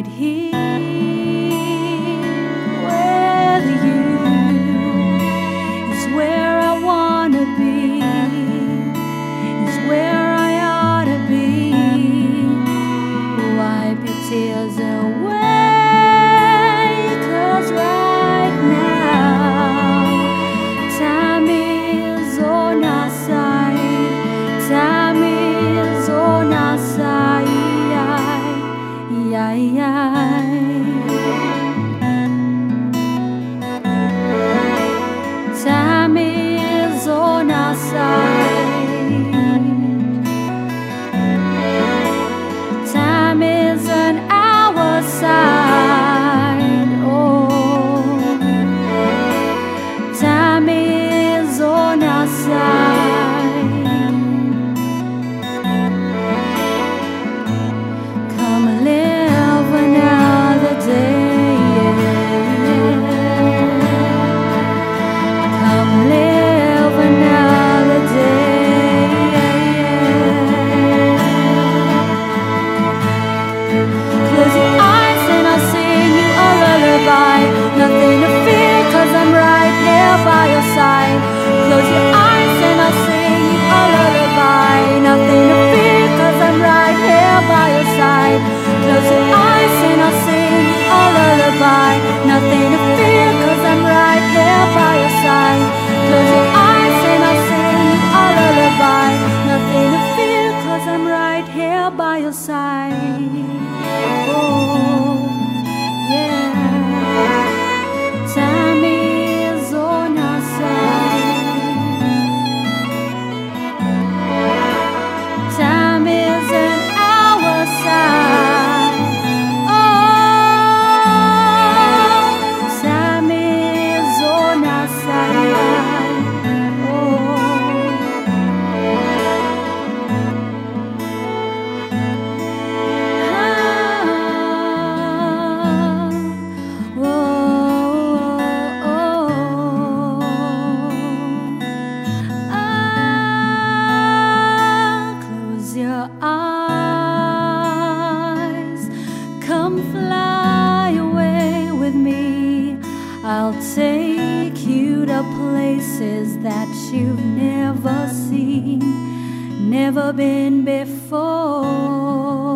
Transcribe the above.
right here. close your eyes. Come fly away with me. I'll take you to places that you've never seen, never been before.